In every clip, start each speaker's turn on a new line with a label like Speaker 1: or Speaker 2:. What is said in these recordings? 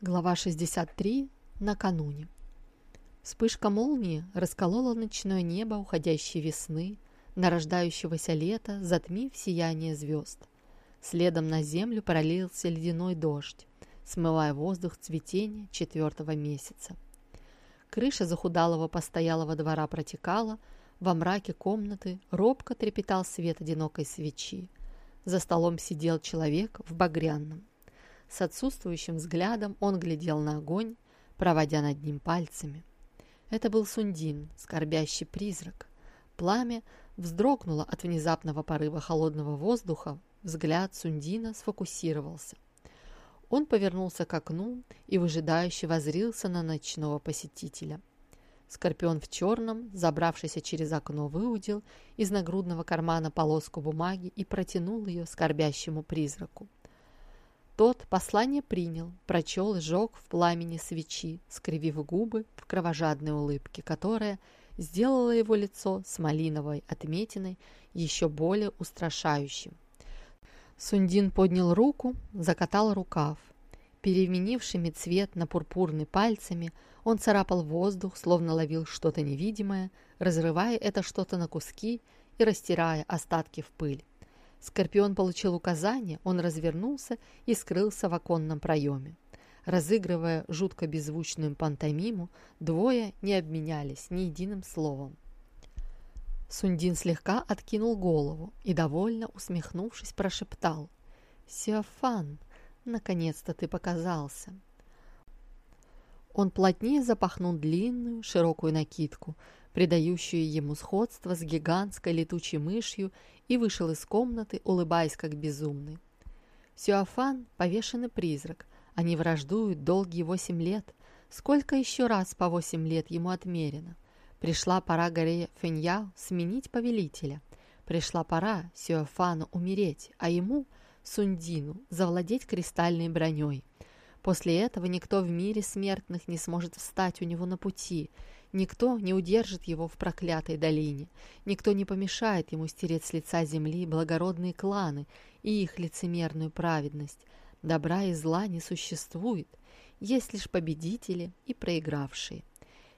Speaker 1: Глава 63. Накануне. Вспышка молнии расколола ночное небо уходящей весны, нарождающегося лета, затмив сияние звезд. Следом на землю пролился ледяной дождь, смывая воздух цветения четвертого месяца. Крыша захудалого постоялого двора протекала, во мраке комнаты робко трепетал свет одинокой свечи. За столом сидел человек в багряном. С отсутствующим взглядом он глядел на огонь, проводя над ним пальцами. Это был Сундин, скорбящий призрак. Пламя вздрогнуло от внезапного порыва холодного воздуха, взгляд Сундина сфокусировался. Он повернулся к окну и выжидающе возрился на ночного посетителя. Скорпион в черном, забравшийся через окно, выудил из нагрудного кармана полоску бумаги и протянул ее скорбящему призраку. Тот послание принял, прочел и сжег в пламени свечи, скривив губы в кровожадной улыбке, которая сделала его лицо с малиновой отметиной еще более устрашающим. Сундин поднял руку, закатал рукав. Переменившими цвет на пурпурный пальцами, он царапал воздух, словно ловил что-то невидимое, разрывая это что-то на куски и растирая остатки в пыль. Скорпион получил указание, он развернулся и скрылся в оконном проеме. Разыгрывая жутко беззвучную пантомиму, двое не обменялись ни единым словом. Сундин слегка откинул голову и, довольно усмехнувшись, прошептал «Сиофан, наконец-то ты показался!» Он плотнее запахнул длинную, широкую накидку, придающую ему сходство с гигантской летучей мышью, и вышел из комнаты, улыбаясь как безумный. Сюафан – повешенный призрак. Они враждуют долгие восемь лет. Сколько еще раз по восемь лет ему отмерено? Пришла пора горе Феньяо сменить повелителя. Пришла пора Сюафану умереть, а ему, Сундину, завладеть кристальной броней. После этого никто в мире смертных не сможет встать у него на пути – Никто не удержит его в проклятой долине, никто не помешает ему стереть с лица земли благородные кланы и их лицемерную праведность. Добра и зла не существует, есть лишь победители и проигравшие.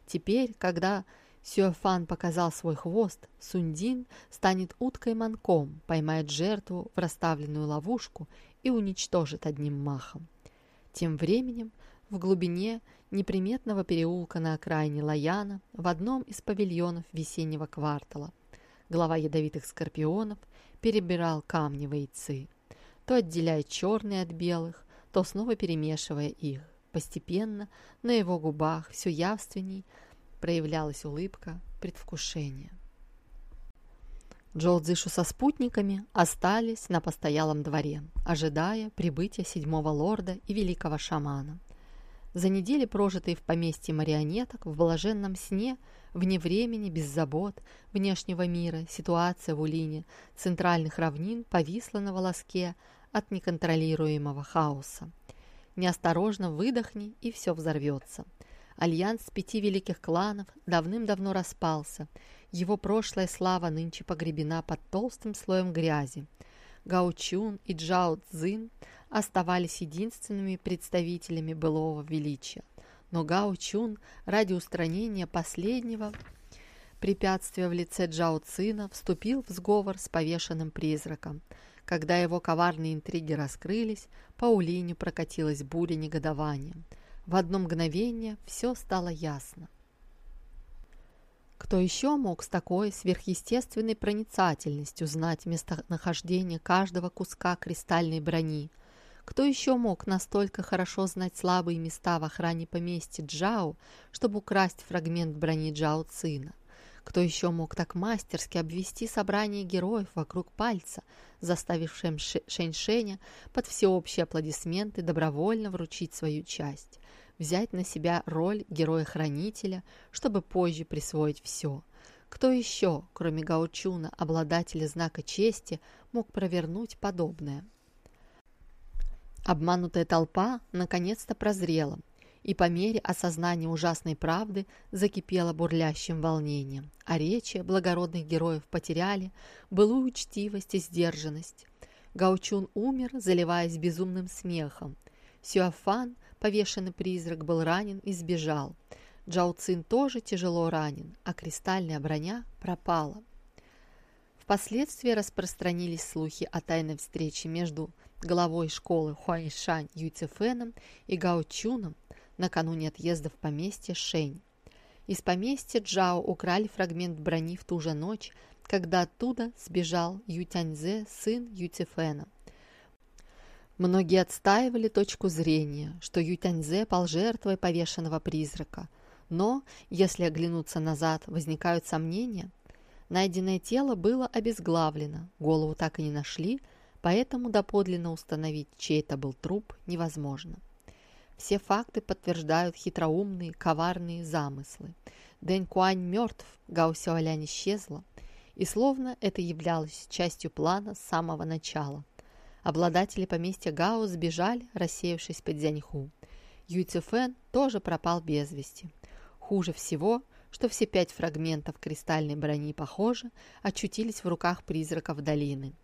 Speaker 1: Теперь, когда Сюэфан показал свой хвост, Сундин станет уткой-манком, поймает жертву в расставленную ловушку и уничтожит одним махом. Тем временем в глубине неприметного переулка на окраине Лаяна в одном из павильонов весеннего квартала. Глава ядовитых скорпионов перебирал камни войцы, то отделяя черные от белых, то снова перемешивая их. Постепенно на его губах все явственней проявлялась улыбка предвкушения. Джолдзишу со спутниками остались на постоялом дворе, ожидая прибытия седьмого лорда и великого шамана. За недели, прожитые в поместье марионеток, в блаженном сне, вне времени, без забот, внешнего мира, ситуация в Улине, центральных равнин повисла на волоске от неконтролируемого хаоса. Неосторожно выдохни, и все взорвется. Альянс пяти великих кланов давным-давно распался. Его прошлая слава нынче погребена под толстым слоем грязи. Гаучун и Джао Цзин оставались единственными представителями былого величия. Но Гао Чун ради устранения последнего препятствия в лице Джао Цина вступил в сговор с повешенным призраком. Когда его коварные интриги раскрылись, по Улине прокатилась буря негодования. В одно мгновение все стало ясно. Кто еще мог с такой сверхъестественной проницательностью знать местонахождение каждого куска кристальной брони, кто еще мог настолько хорошо знать слабые места в охране поместья Джао, чтобы украсть фрагмент брони Джао Цина? Кто еще мог так мастерски обвести собрание героев вокруг пальца, заставив Шэньшэня под всеобщие аплодисменты добровольно вручить свою часть, взять на себя роль героя-хранителя, чтобы позже присвоить все? Кто еще, кроме Гаучуна, обладателя знака чести, мог провернуть подобное? Обманутая толпа наконец-то прозрела и по мере осознания ужасной правды закипела бурлящим волнением, а речи благородных героев потеряли былую учтивость и сдержанность. Гаучун умер, заливаясь безумным смехом. Сюафан повешенный призрак, был ранен и сбежал. Джао Цин тоже тяжело ранен, а кристальная броня пропала. Впоследствии распространились слухи о тайной встрече между главой школы Хуайшань Юйцефеном и Гао Чуном накануне отъезда в поместье Шень. Из поместья Джао украли фрагмент брони в ту же ночь, когда оттуда сбежал Ютяньзе, сын Ютифена. Многие отстаивали точку зрения, что Ютяньзе пал жертвой повешенного призрака. Но, если оглянуться назад, возникают сомнения. Найденное тело было обезглавлено, голову так и не нашли, поэтому доподлинно установить, чей это был труп, невозможно. Все факты подтверждают хитроумные, коварные замыслы. Дэнь Куань мертв, Гао Сяолянь исчезла, и словно это являлось частью плана с самого начала. Обладатели поместья Гао сбежали, рассеявшись под Дзяньху. Юй Цюфэн тоже пропал без вести. Хуже всего, что все пять фрагментов кристальной брони, похоже, очутились в руках призраков долины.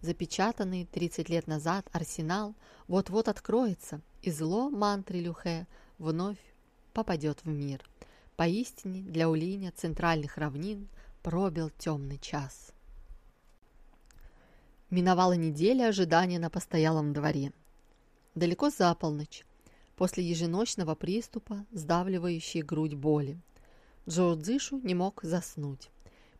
Speaker 1: Запечатанный 30 лет назад арсенал вот-вот откроется, и зло мантры Люхе вновь попадет в мир. Поистине для Улиня центральных равнин – пробил темный час. Миновала неделя ожидания на постоялом дворе. Далеко за полночь, после еженочного приступа, сдавливающей грудь боли. Джо Дзишу не мог заснуть.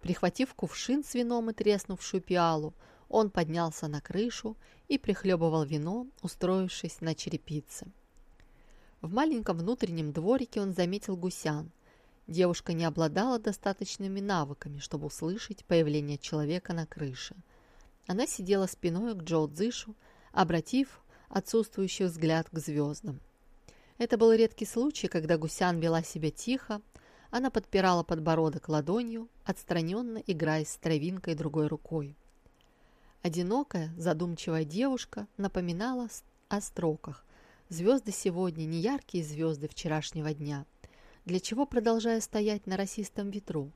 Speaker 1: Прихватив кувшин с вином и треснувшую пиалу, он поднялся на крышу и прихлебывал вино, устроившись на черепице. В маленьком внутреннем дворике он заметил гусян, Девушка не обладала достаточными навыками, чтобы услышать появление человека на крыше. Она сидела спиной к Джоу Цзышу, обратив отсутствующий взгляд к звездам. Это был редкий случай, когда Гусян вела себя тихо, она подпирала подбородок ладонью, отстраненно играя с травинкой другой рукой. Одинокая, задумчивая девушка напоминала о строках. Звезды сегодня не яркие звезды вчерашнего дня – для чего продолжая стоять на росистом ветру.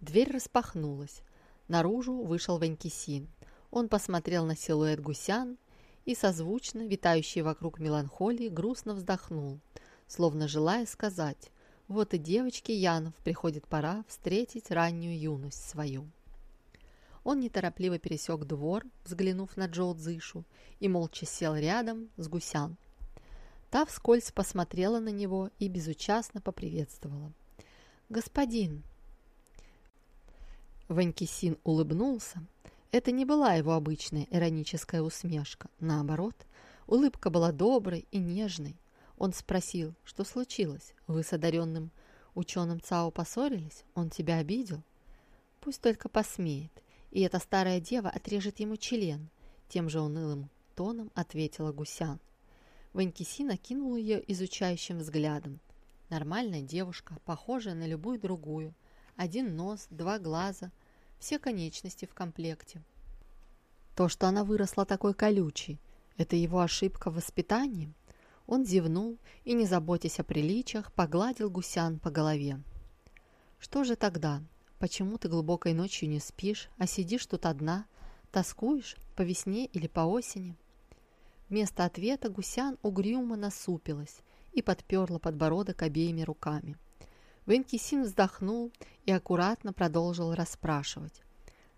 Speaker 1: Дверь распахнулась. Наружу вышел Ванькисин. Он посмотрел на силуэт гусян и, созвучно, витающий вокруг меланхолии, грустно вздохнул, словно желая сказать, вот и девочке Янов приходит пора встретить раннюю юность свою. Он неторопливо пересек двор, взглянув на Джоу Цзышу, и молча сел рядом с гусян. Та вскользь посмотрела на него и безучастно поприветствовала. «Господин!» Ванькисин улыбнулся. Это не была его обычная ироническая усмешка. Наоборот, улыбка была доброй и нежной. Он спросил, что случилось? Вы с одаренным ученым Цао поссорились? Он тебя обидел? Пусть только посмеет, и эта старая дева отрежет ему член. Тем же унылым тоном ответила Гусян. Ванькиси накинул ее изучающим взглядом. Нормальная девушка, похожая на любую другую. Один нос, два глаза, все конечности в комплекте. То, что она выросла такой колючей, это его ошибка в воспитании? Он зевнул и, не заботясь о приличиях, погладил гусян по голове. «Что же тогда? Почему ты глубокой ночью не спишь, а сидишь тут одна? Тоскуешь по весне или по осени?» Вместо ответа гусян угрюмо насупилась и подперла подбородок обеими руками. Венкисин вздохнул и аккуратно продолжил расспрашивать.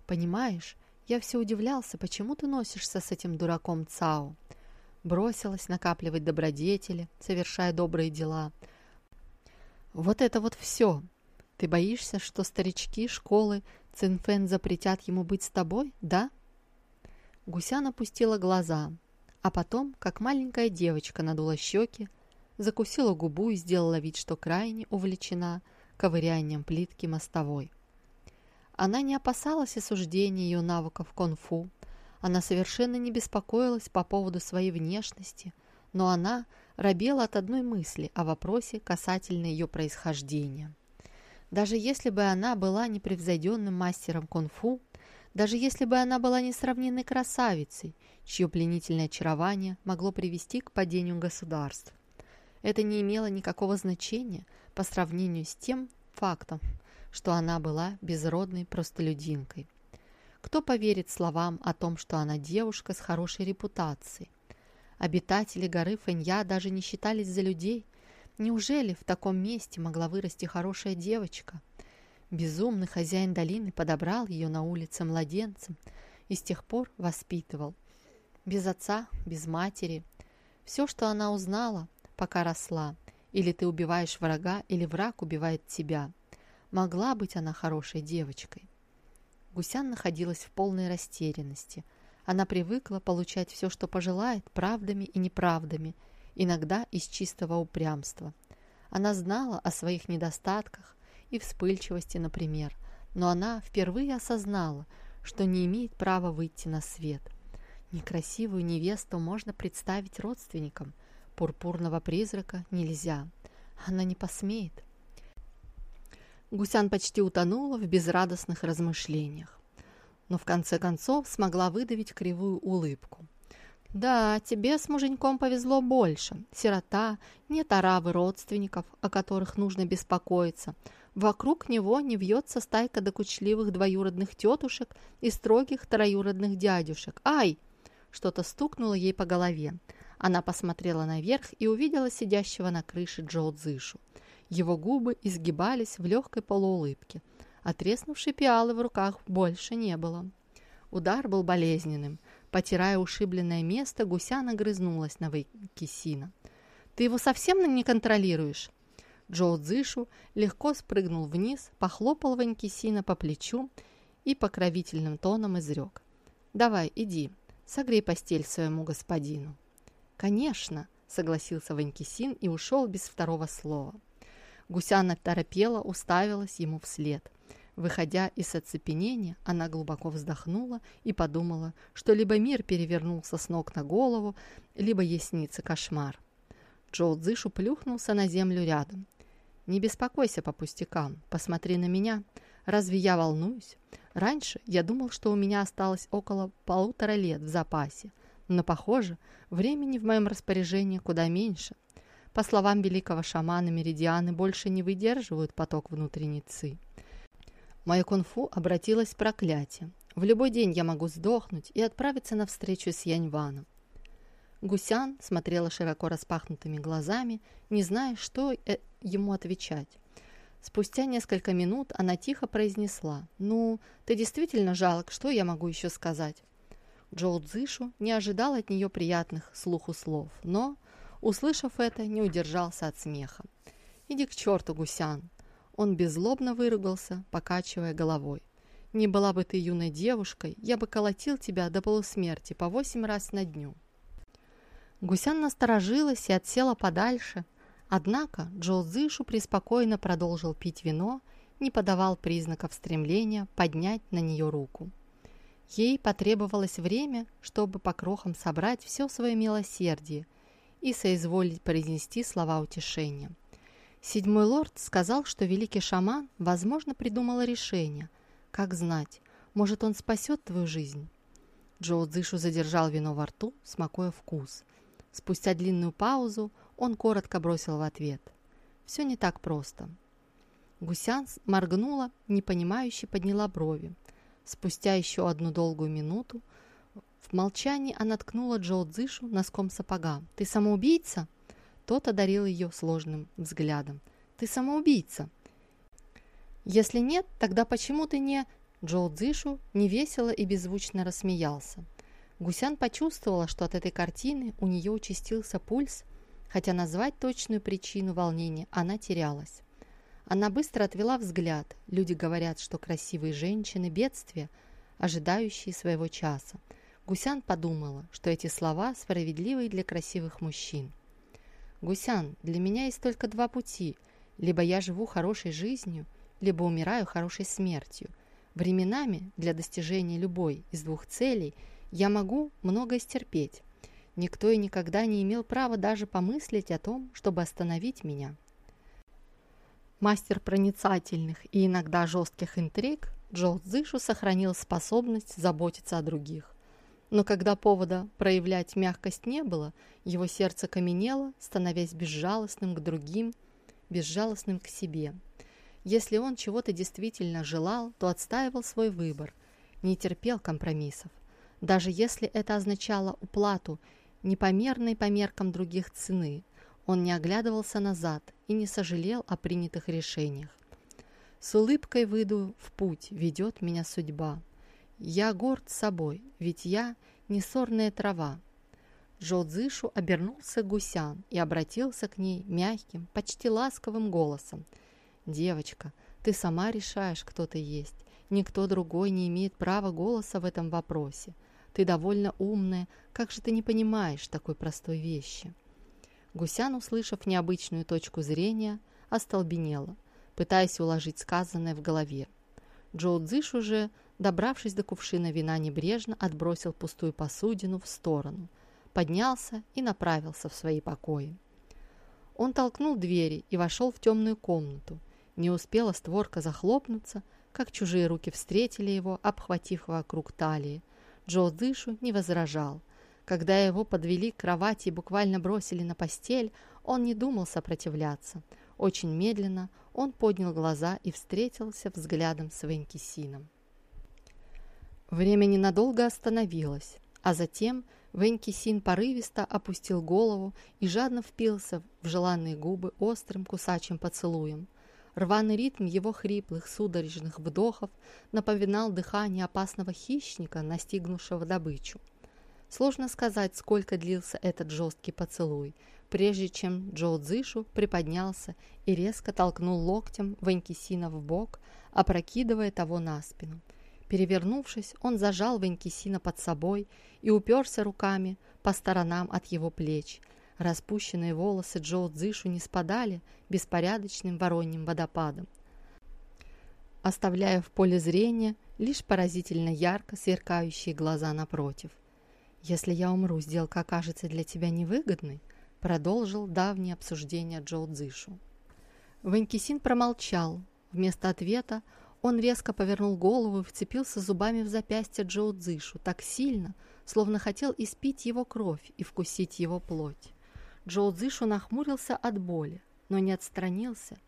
Speaker 1: «Понимаешь, я все удивлялся, почему ты носишься с этим дураком Цао?» Бросилась накапливать добродетели, совершая добрые дела. «Вот это вот все! Ты боишься, что старички школы Цинфэн запретят ему быть с тобой, да?» Гусян опустила глаза, а потом, как маленькая девочка, надула щеки, закусила губу и сделала вид, что крайне увлечена ковырянием плитки мостовой. Она не опасалась осуждения ее навыков конфу, она совершенно не беспокоилась по поводу своей внешности, но она робела от одной мысли о вопросе касательно ее происхождения. Даже если бы она была непревзойденным мастером кунг-фу, даже если бы она была несравненной красавицей, чье пленительное очарование могло привести к падению государств. Это не имело никакого значения по сравнению с тем фактом, что она была безродной простолюдинкой. Кто поверит словам о том, что она девушка с хорошей репутацией? Обитатели горы Фэнья даже не считались за людей. Неужели в таком месте могла вырасти хорошая девочка? Безумный хозяин долины подобрал ее на улице младенцем и с тех пор воспитывал. Без отца, без матери. Все, что она узнала, пока росла. Или ты убиваешь врага, или враг убивает тебя. Могла быть она хорошей девочкой. Гусян находилась в полной растерянности. Она привыкла получать все, что пожелает, правдами и неправдами, иногда из чистого упрямства. Она знала о своих недостатках и вспыльчивости, например, но она впервые осознала, что не имеет права выйти на свет. Некрасивую невесту можно представить родственникам, пурпурного призрака нельзя. Она не посмеет. Гусян почти утонула в безрадостных размышлениях, но в конце концов смогла выдавить кривую улыбку. «Да, тебе с муженьком повезло больше. Сирота, нет оравы родственников, о которых нужно беспокоиться. Вокруг него не вьется стайка докучливых двоюродных тетушек и строгих троюродных дядюшек. Ай!» Что-то стукнуло ей по голове. Она посмотрела наверх и увидела сидящего на крыше Джоу Цзышу. Его губы изгибались в легкой полуулыбке. Отреснувшей пиалы в руках больше не было. Удар был болезненным. Потирая ушибленное место, гуся нагрызнулась на Вайкисина. «Ты его совсем не контролируешь?» Джоу Цзышу легко спрыгнул вниз, похлопал Ванькисина по плечу и покровительным тоном изрек. «Давай, иди, согрей постель своему господину». «Конечно», — согласился Ванькисин и ушел без второго слова. Гусяна торопела, уставилась ему вслед. Выходя из оцепенения, она глубоко вздохнула и подумала, что либо мир перевернулся с ног на голову, либо ей снится кошмар. Джоу Цзышу плюхнулся на землю рядом. «Не беспокойся по пустякам, посмотри на меня. Разве я волнуюсь? Раньше я думал, что у меня осталось около полутора лет в запасе, но, похоже, времени в моем распоряжении куда меньше. По словам великого шамана, меридианы больше не выдерживают поток внутренней ци. Мое кунг-фу обратилось в проклятие. В любой день я могу сдохнуть и отправиться на встречу с Яньваном. Гусян смотрела широко распахнутыми глазами, не зная, что э, ему отвечать. Спустя несколько минут она тихо произнесла, «Ну, ты действительно жалок, что я могу еще сказать?» Джоу Цзышу не ожидал от нее приятных слуху слов, но Услышав это, не удержался от смеха. «Иди к черту, гусян!» Он беззлобно выругался, покачивая головой. «Не была бы ты юной девушкой, я бы колотил тебя до полусмерти по восемь раз на дню». Гусян насторожилась и отсела подальше. Однако Джо Зышу преспокойно продолжил пить вино, не подавал признаков стремления поднять на нее руку. Ей потребовалось время, чтобы по крохам собрать все свое милосердие – и соизволить произнести слова утешения. Седьмой лорд сказал, что великий шаман, возможно, придумал решение. Как знать, может, он спасет твою жизнь? Джоу Цзышу задержал вино во рту, смакуя вкус. Спустя длинную паузу он коротко бросил в ответ. «Все не так просто». Гусян моргнула, непонимающе подняла брови. Спустя еще одну долгую минуту в молчании она ткнула Джоу Цзышу носком сапога. «Ты самоубийца?» Тот одарил ее сложным взглядом. «Ты самоубийца!» «Если нет, тогда почему ты не...» Джоу Цзышу невесело и беззвучно рассмеялся. Гусян почувствовала, что от этой картины у нее участился пульс, хотя назвать точную причину волнения она терялась. Она быстро отвела взгляд. Люди говорят, что красивые женщины – бедствия, ожидающие своего часа. Гусян подумала, что эти слова справедливы для красивых мужчин. «Гусян, для меня есть только два пути. Либо я живу хорошей жизнью, либо умираю хорошей смертью. Временами для достижения любой из двух целей я могу многое стерпеть. Никто и никогда не имел права даже помыслить о том, чтобы остановить меня». Мастер проницательных и иногда жестких интриг Джо Цзышу сохранил способность заботиться о других. Но когда повода проявлять мягкость не было, его сердце каменело, становясь безжалостным к другим, безжалостным к себе. Если он чего-то действительно желал, то отстаивал свой выбор, не терпел компромиссов. Даже если это означало уплату непомерной по меркам других цены. Он не оглядывался назад и не сожалел о принятых решениях. С улыбкой выйду в путь, ведет меня судьба. Я горд собой, ведь я не сорная трава. Джо Цзышу обернулся к гусян и обратился к ней мягким, почти ласковым голосом. «Девочка, ты сама решаешь, кто ты есть. Никто другой не имеет права голоса в этом вопросе. Ты довольно умная, как же ты не понимаешь такой простой вещи?» Гусян, услышав необычную точку зрения, остолбенела, пытаясь уложить сказанное в голове. Джоу Цзыш уже, добравшись до кувшина вина, небрежно отбросил пустую посудину в сторону, поднялся и направился в свои покои. Он толкнул двери и вошел в темную комнату. Не успела створка захлопнуться, как чужие руки встретили его, обхватив вокруг талии, Джо Дышу не возражал. Когда его подвели к кровати и буквально бросили на постель, он не думал сопротивляться. Очень медленно он поднял глаза и встретился взглядом с Венкисином. Время ненадолго остановилось, а затем Венкисин порывисто опустил голову и жадно впился в желанные губы острым кусачим поцелуем. Рваный ритм его хриплых, судорожных вдохов напоминал дыхание опасного хищника, настигнувшего добычу. Сложно сказать, сколько длился этот жесткий поцелуй, прежде чем Джо Цзышу приподнялся и резко толкнул локтем Ванькисина в бок, опрокидывая того на спину. Перевернувшись, он зажал Ванькисина под собой и уперся руками по сторонам от его плеч, Распущенные волосы Джоу Цзышу не спадали беспорядочным вороньим водопадом, оставляя в поле зрения лишь поразительно ярко сверкающие глаза напротив. «Если я умру, сделка окажется для тебя невыгодной», продолжил давнее обсуждение Джоу Цзышу. Ванькисин промолчал. Вместо ответа он резко повернул голову и вцепился зубами в запястье Джоу Цзышу так сильно, словно хотел испить его кровь и вкусить его плоть. Джоу Цзышу нахмурился от боли, но не отстранился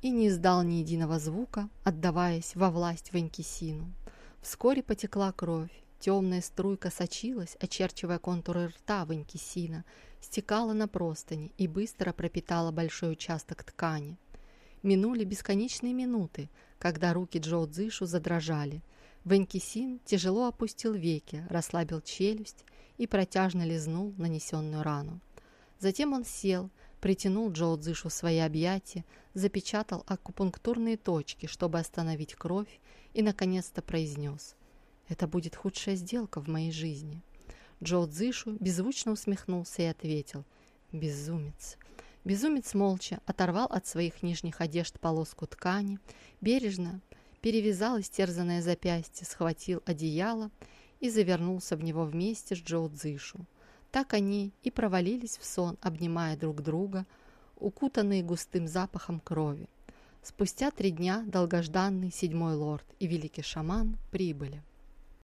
Speaker 1: и не издал ни единого звука, отдаваясь во власть Ванькисину. Вскоре потекла кровь, темная струйка сочилась, очерчивая контуры рта Ванькисина, стекала на простыни и быстро пропитала большой участок ткани. Минули бесконечные минуты, когда руки Джоу Цзышу задрожали. Ванькисин тяжело опустил веки, расслабил челюсть и протяжно лизнул нанесенную рану. Затем он сел, притянул Джоу Цзышу в свои объятия, запечатал акупунктурные точки, чтобы остановить кровь, и, наконец-то, произнес «Это будет худшая сделка в моей жизни». Джоу Цзышу беззвучно усмехнулся и ответил «Безумец». Безумец молча оторвал от своих нижних одежд полоску ткани, бережно перевязал истерзанное запястье, схватил одеяло и завернулся в него вместе с Джоу Цзышу. Так они и провалились в сон, обнимая друг друга, укутанные густым запахом крови. Спустя три дня долгожданный седьмой лорд и великий шаман прибыли.